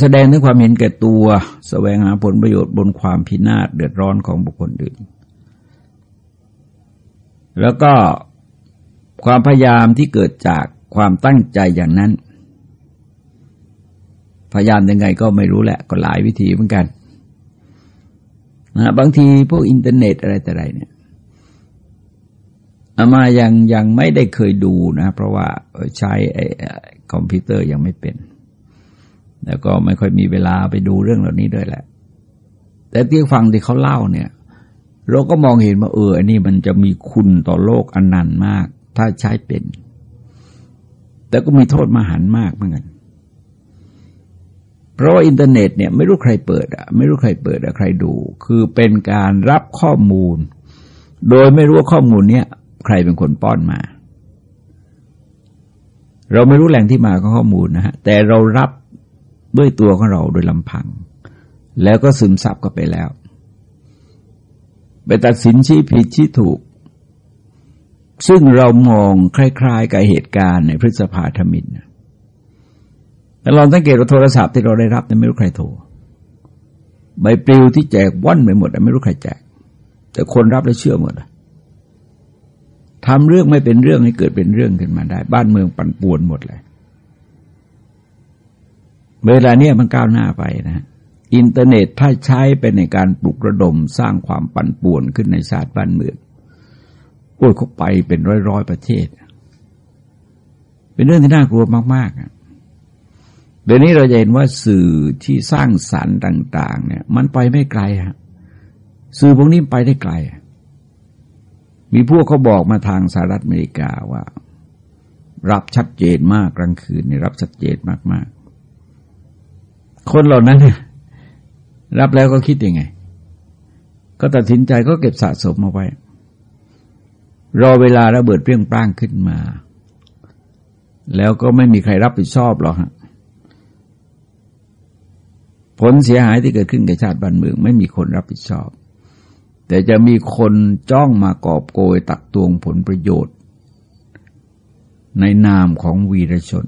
แสดงถึงความเห็นแก่ตัวสแสวงหาผลประโยชน์บนความพินาศเดือดร้อนของบุคคลอื่น แล้วก็ความพยายามที่เกิดจากความตั้งใจอย่างนั้น พยายามยังไงก็ไม่รู้แหละก็หลายวิธีเหมือนกันนะบางทีพวกอินเทอร์เน็ตอะไรแต่ไรเนี่ยอามายังยังไม่ได้เคยดูนะ เพราะว่าใช้ไอ้คอมพิวเตอร์ยังไม่เป็น แล้วก็ไม่ค่อยมีเวลาไปดูเรื่องเหล่านี้ด้วยแหละ แต่ที่ฟังที่เขาเล่าเนี่ย เราก็มองเห็นว่าเอออันนี้มันจะมีคุณต่อโลกอันนันมาก ถ้าใช้เป็น แต่ก็มีโทษมหันมากเหมือนกันเพราะว่าอินเทอร์เน็ตเนี่ยไม่รู้ใครเปิดอะไม่รู้ใครเปิดอะใครดู คือเป็นการรับข้อมูล โดยไม่รู้ว่าข้อมูลเนี้ยใครเป็นคนป้อนมา เราไม่รู้แหล่งที่มาของข้อมูลนะฮะแต่เรารับ ด้วยตัวของเราโดยลำพัง แล้วก็ซึมซับก็ไปแล้ว ไปตัดสินชี้ผิดชี้ถูก ซึ่งเรามองคล้าย ๆ กับเหตุการณ์ในพฤษภาทมิฬแต่ลองสังเกตว่าโทรศัพท์ที่เราได้รับเนี่ยไม่รู้ใครโทรใบปลิวที่แจกว่อนไปหมดไม่รู้ใครแจก แต่คนรับแล้เชื่อหมดทำเรื่องไม่เป็นเรื่องให้เกิดเป็นเรื่องขึ้นมาได้ บ้านเมืองปั่นป่วนหมดเลย เวลาเนี้ยมันก้าวหน้าไปนะอินเทอร์เน็ตถ้าใช้ไปในการปลุกระดมสร้างความปั่นป่วนขึ้นในชาติบ้านเมืองโอ้ยเขาไปเป็นร้อยร้อยประเทศ เป็นเรื่องที่น่ากลัวมากๆเดี๋ยวนี้เราจะเห็นว่าสื่อที่สร้างสรรค์ต่าง ๆ เนี่ย มันไปไม่ไกลฮะสื่อพวกนี้ไปได้ไกล มีพวกเขาบอกมาทางสหรัฐอเมริกาว่า รับชัดเจนมากกลางคืนนี่รับชัดเจนมากๆ คนเหล่านั้นเนี่ยรับแล้วก็คิดยังไง ก็ตัดสินใจก็เก็บสะสมเอาไว้ รอเวลาระเบิดเปรี้ยงปร้างขึ้นมา แล้วก็ไม่มีใครรับผิดชอบหรอกฮะผลเสียหายที่เกิดขึ้นกับชาติบ้านเมือง ไม่มีคนรับผิดชอบ แต่จะมีคนจ้องมากอบโกยตักตวงผลประโยชน์ ในนามของวีรชน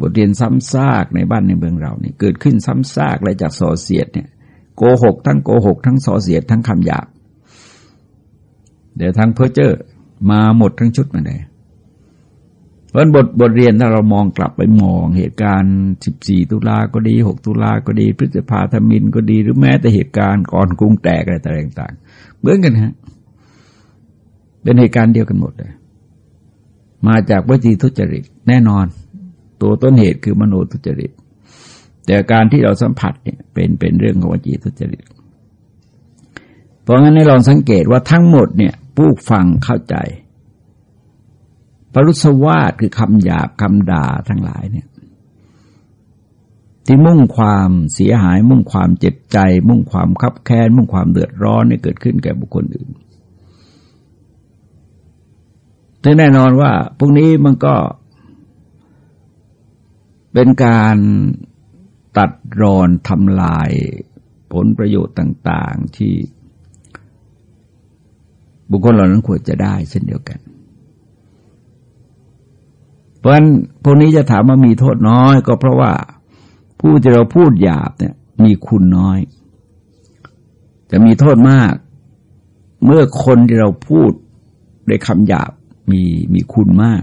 บทเรียนซ้ำซากในบ้านในเมืองเราเนี่ยเกิดขึ้นซ้ำซากและจากส่อเสียดเนี่ยโกหกทั้งโกหกทั้งส่อเสียดทั้งคำหยาบเดี๋ยวทั้งเพ้อเจ้อมาหมดทั้งชุดมาเลยเพราะบทบทเรียนถ้าเรามองกลับไปมองเหตุการณ์ 14 ตุลาก็ดี 6 ตุลาก็ดี พฤษภาธมินก็ดี หรือแม้แต่เหตุการณ์ก่อนกรุงแตกอะไรต่างๆเหมือนกันฮะเป็นเหตุการณ์เดียวกันหมดเลย มาจากวิจีทุจริตแน่นอน ตัวต้นเหตุคือมโนทุจริต แต่การที่เราสัมผัสเนี่ยเป็นเป็นเรื่องของวิจีทุจริต เพราะงั้นให้ลองสังเกตว่าทั้งหมดเนี่ยผู้ฟังเข้าใจปรุษวาทคือคำหยาบคำด่าทั้งหลายเนี่ยที่มุ่งความเสียหาย มุ่งความเจ็บใจ มุ่งความคับแค้น มุ่งความเดือดร้อนให้เกิดขึ้นแก่บุคคลอื่นแต่แน่นอนว่าพวกนี้มันก็ เป็นการตัดรอนทำลายผลประโยชน์ต่าง ๆ ที่ บุคคลเหล่านั้นควรจะได้เช่นเดียวกัน เพราะฉะนั้นพวกนี้จะถามว่ามีโทษน้อย ก็เพราะว่าผู้ที่เราพูดหยาบเนี่ยมีคุณน้อย จะมีโทษมาก เมื่อคนที่เราพูดด้วยคำหยาบมีมีคุณมาก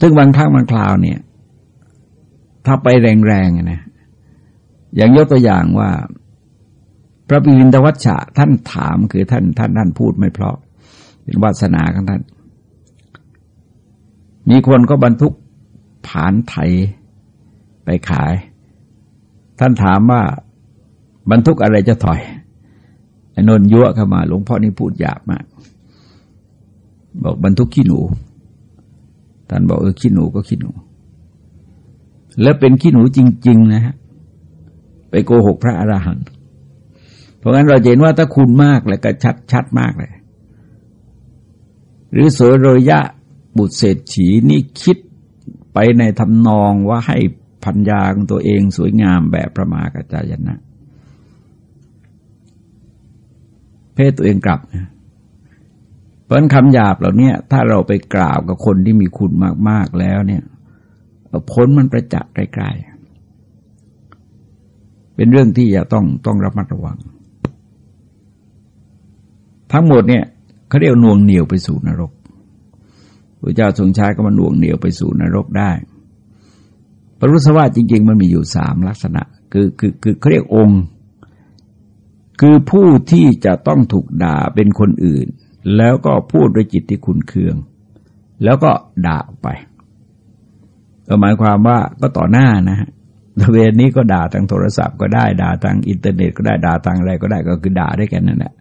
ซึ่งบางครั้งบางคราวเนี่ย ถ้าไปแรงๆนะอย่างยกตัวอย่างว่า พระปิรินทวัชชะท่านถามคือท่านท่านท่านพูดไม่เพราะ เป็นวาสนาของท่าน มีคนก็บรรทุกผานไถไปขาย ท่านถามว่าบรรทุกอะไรจะถอยไอ้นนยั่วเข้ามา หลวงพ่อนี่พูดหยาบมาก บอกบรรทุกขี้หนู ท่านบอกเออขี้หนูก็ขี้หนู แล้วเป็นขี้หนูจริง ๆ นะฮะไปโกหกพระอรหันต์เพราะงั้นเราเห็นว่าถ้าคุณมากแล้วก็ชัดชัดมากเลย หรือโสโรยะบุตรเศรษฐีนี่คิดไปในทำนองว่าให้พัญญาของตัวเองสวยงามแบบพระมากาจายนะ เพศตัวเองกลับนะ เพราะคำหยาบเหล่านี้ถ้าเราไปกล่าวกับคนที่มีคุณมาก ๆ แล้วเนี่ยผลมันประจักษ์ไกลๆ เป็นเรื่องที่จะต้องต้องระมัดระวัง ทั้งหมดเนี่ยเขาเรียกน่วงเหนียวไปสู่นรกพระเจ้าทรงใช้ก็มันน่วงเหนียวไปสู่นรกได้ปรุสวาจริง ๆ มันมีอยู่สามลักษณะ คือคือคือเขาเรียกองค์ คือผู้ที่จะต้องถูกด่าเป็นคนอื่น แล้วก็พูดด้วยจิตที่ขุนเคือง แล้วก็ด่าไปก็หมายความว่าก็ต่อหน้านะฮะตะเวนนี้ก็ด่าทางโทรศัพท์ก็ได้ด่าทางอินเทอร์เน็ตก็ได้ด่าทางอะไรก็ได้ก็คือด่าได้กันนั่นแหละ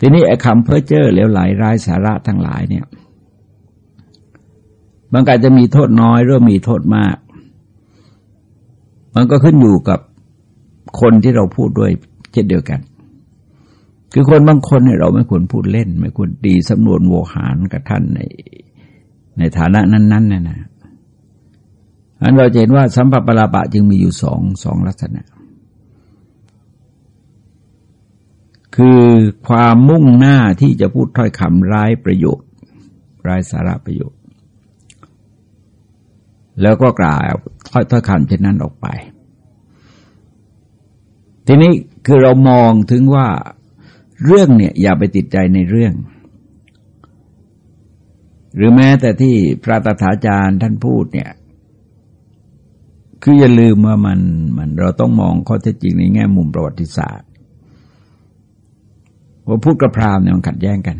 ทีนี้ไอ้คำเพ้อเจ้อเหลวไหลร้ายสาระทั้งหลายเนี่ยบางการจะมีโทษน้อยหรือมีโทษมาก มันก็ขึ้นอยู่กับคนที่เราพูดด้วยเช่นเดียวกัน คือคนบางคนเนี่ยเราไม่ควรพูดเล่น ไม่ควรดีสำนวนโวหารกับท่านในในฐานะนั้นๆเนี่ยนะอันเราเห็นว่าสัมผัสปราปะจึงมีอยู่สองสองลักษณะ คือความมุ่งหน้าที่จะพูดถ้อยคำร้ายประโยชน์ ร้ายสาระประโยชน์ แล้วก็กล่าวถ้อยถ้อยคำเช่นนั้นออกไป ทีนี้คือเรามองถึงว่า เรื่องเนี่ยอย่าไปติดใจในเรื่อง หรือแม้แต่ที่พระตถาจารย์ท่านพูดเนี่ย คืออย่าลืมว่ามันมันเราต้องมองข้อเท็จจริงในแง่มุมประวัติศาสตร์ว่าพูดกับพราหมณ์เนี่ยมันขัดแย้งกัน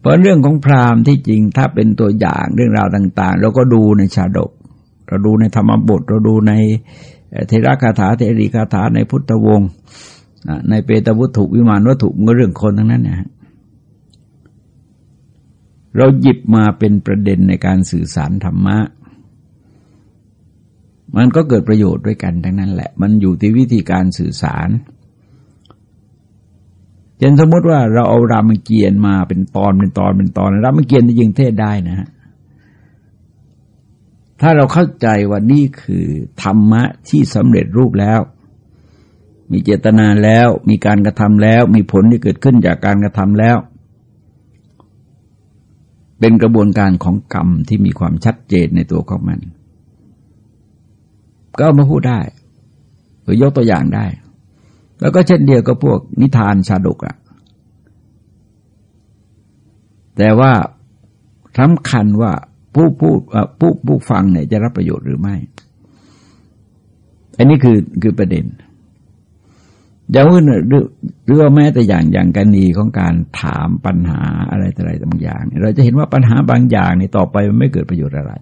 เพราะเรื่องของพราหมณ์ที่จริงถ้าเป็นตัวอย่างเรื่องราวต่าง ๆ เราก็ดูในชาดก เราดูในธรรมบท เราดูในเทระคาถาเทรีคาถาในพุทธวงศ์ ในเปตวัตถุวิมานวัตถุมันก็เรื่องคนทั้งนั้นนะเราหยิบมาเป็นประเด็นในการสื่อสารธรรมะ มันก็เกิดประโยชน์ด้วยกันทั้งนั้นแหละ มันอยู่ที่วิธีการสื่อสารเช่นสมมติว่าเราเอารามเกียรติมาเป็นตอนเป็นตอนเป็นตอนรามเกียรติยิงเทศได้นะฮะถ้าเราเข้าใจว่านี่คือธรรมะที่สำเร็จรูปแล้ว มีเจตนาแล้ว มีการกระทำแล้ว มีผลที่เกิดขึ้นจากการกระทำแล้ว เป็นกระบวนการของกรรมที่มีความชัดเจนในตัวของมัน ก็มาพูดได้ หรือยกตัวอย่างได้ แล้วก็เช่นเดียวกับพวกนิทานชาดกอะแต่ว่าสำคัญว่าผู้พูดผู้ผู้ฟังเนี่ยจะรับประโยชน์หรือไม่ อันนี้คือคือประเด็น อย่างอื่นหรือว่าแม้แต่อย่างอย่างกรณีของการถามปัญหาอะไรต่อะไรบางอย่าง เราจะเห็นว่าปัญหาบางอย่างในต่อไปมันไม่เกิดประโยชน์อะไร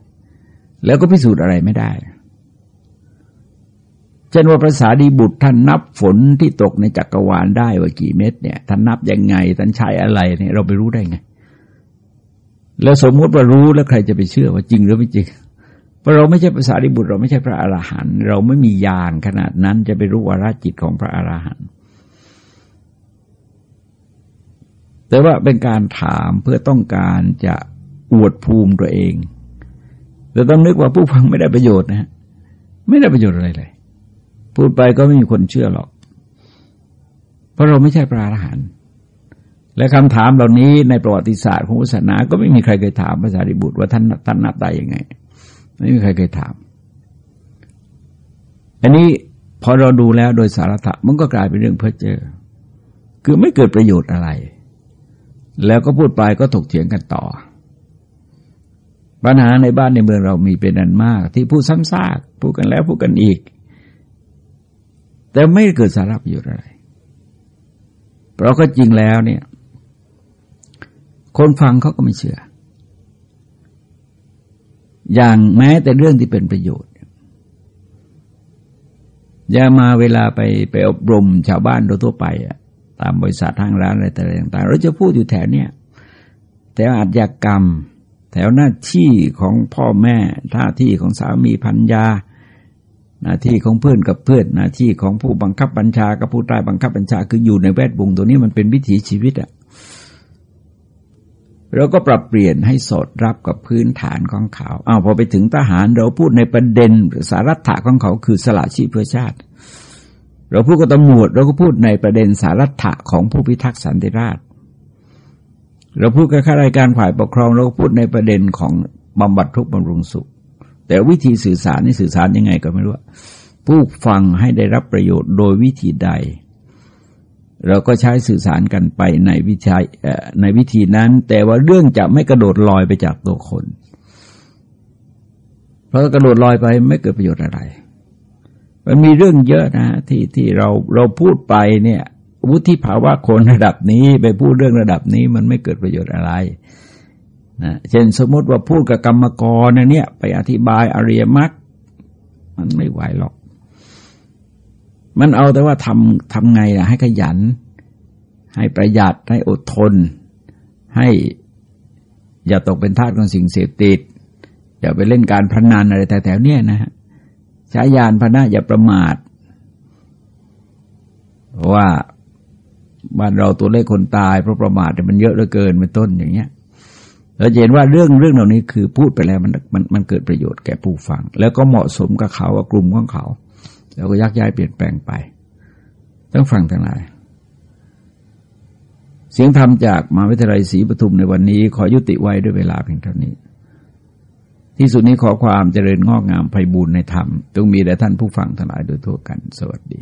แล้วก็พิสูจน์อะไรไม่ได้ช่นว่าภาษาดีบุตรท่านนับฝนที่ตกในจักรวาลได้ว่ากี่เม็ดเนี่ยท่านนับยังไงท่านใช้อะไรเนี่ยเราไปรู้ได้ไง แล้วสมมติว่ารู้แล้วใครจะไปเชื่อว่าจริงหรือไม่จริง เพราะเราไม่ใช่ภาษาดีบุตร เราไม่ใช่พระอรหันต์เราไม่มีญาณขนาดนั้นจะไปรู้วาระจิตของพระอรหันต์แต่ว่าเป็นการถามเพื่อต้องการจะอวดภูมิตัวเองเราต้องนึกว่าผู้ฟังไม่ได้ประโยชน์นะ ไม่ได้ประโยชน์อะไรเลย พูดไปก็ไม่มีคนเชื่อหรอก เพราะเราไม่ใช่พระอรหันต์และคำถามเหล่านี้ในประวัติศาสตร์ของศาสนา ก็ไม่มีใครเคยถามพระสารีบุตรว่าท่านท่านนับได้ยังไง ไม่มีใครเคยถาม อันนี้พอเราดูแล้วโดยสาระมันก็กลายเป็นเรื่องเพ้อเจ้อคือไม่เกิดประโยชน์อะไร แล้วก็พูดไปก็ถกเถียงกันต่อ ปัญหาในบ้านในเมืองเรามีเป็นอันมาก ที่พูดซ้ำซากพูดกันแล้วพูดกันอีก แต่ไม่เกิดสาระประโยชน์อะไร เพราะก็จริงแล้วเนี่ย คนฟังเขาก็ไม่เชื่อ อย่างแม้แต่เรื่องที่เป็นประโยชน์อย่ามาเวลาไปไปอบรมชาวบ้านโดยทั่วไปอะตามบริษัททางร้านอะไรต่างๆเราจะพูดอยู่แถวเนี้ยแถวอาชญากรรม แถวหน้าที่ของพ่อแม่ท่าที่ของสามีพันยาหน้าที่ของเพื่อนกับเพื่อนหน้าที่ของผู้บังคับบัญชากับผู้ใต้บังคับบัญชาคืออยู่ในแวดวงตัวนี้มันเป็นวิถีชีวิตอะ เราก็ปรับเปลี่ยนให้สอดรับกับพื้นฐานของเขาอ้าวพอไปถึงทหารเราพูดในประเด็นสารัตถะของเขาคือสละชีพเพื่อชาติ เราพูดกับตำรวจเราก็พูดในประเด็นสารัตถะของผู้พิทักษ์สันติราษฎร์เราพูดกับข้าราชการฝ่ายปกครอง เราก็พูดในประเด็นของบำบัดทุกข์บำรุงสุข แต่วิธีสื่อสารนี่สื่อสารยังไงก็ไม่รู้ผู้ฟังให้ได้รับประโยชน์โดยวิธีใด เราก็ใช้สื่อสารกันไปในวิธีในวิธีนั้น แต่ว่าเรื่องจะไม่กระโดดลอยไปจากตัวคน เพราะกระโดดลอยไปไม่เกิดประโยชน์อะไร มันมีเรื่องเยอะนะที่ที่เราเราพูดไปเนี่ย วุฒิภาวะคนระดับนี้ไปพูดเรื่องระดับนี้มันไม่เกิดประโยชน์อะไรนะเช่นสมมติว่าพูดกับกรรมกรนะเนี่ย ไปอธิบายอริยมรรคมันไม่ไหวหรอก มันเอาแต่ว่าทำทำไงนะให้ขยัน ให้ประหยัดให้อดทน ให้อย่าตกเป็นทาสของสิ่งเสพติด อย่าไปเล่นการพนันอะไรแต่แถวเนี้ยนะฮะใช้ยานพนะอย่าประมาทเพราะว่าบ้านเราตัวเลขคนตายเพราะประมาทมันเยอะเหลือเกินเป็นต้นอย่างเงี้ยเราเห็นว่าเรื่องเรื่องเหล่านี้คือพูดไปแล้วมันมันมันเกิดประโยชน์แก่ผู้ฟัง แล้วก็เหมาะสมกับเขากับกลุ่มของเขา แล้วก็ยักย้ายเปลี่ยนแปลงไปต้องฟังทั้งหลาย เสียงธรรมจากมหาวิทยาลัยศรีปทุมในวันนี้ ขอยุติไว้ด้วยเวลาเพียงเท่านี้ ที่สุดนี้ขอความเจริญงอกงามไพบูรณ์ในธรรมต้องมีแด่ท่านผู้ฟังทั้งหลายโดยทั่วกัน สวัสดี